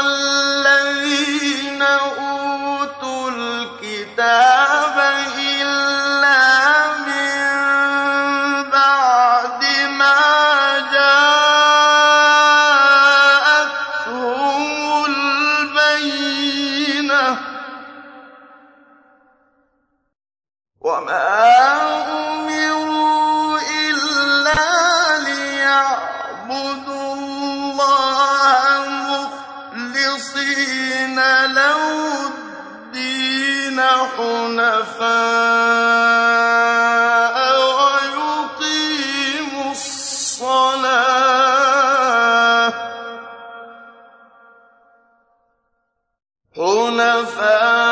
الذين أوتوا الكتاب إلا من بعد ما البينة. وما حنفاء ويقيموا الصلاة. حنفاء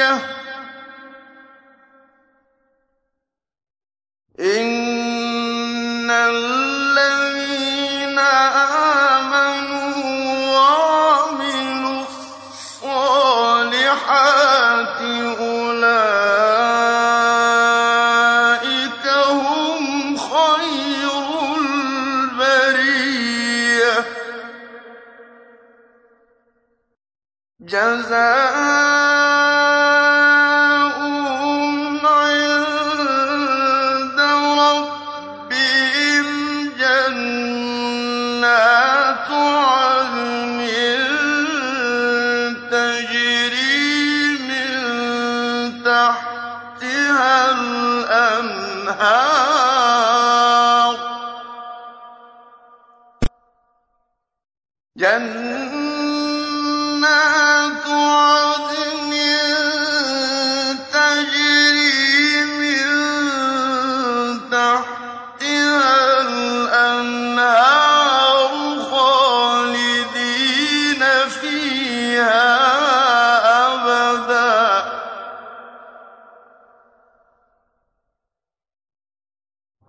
البرية إن الذين آمنوا وعملوا الصالحات أولئك هم خير البرية. الأنهار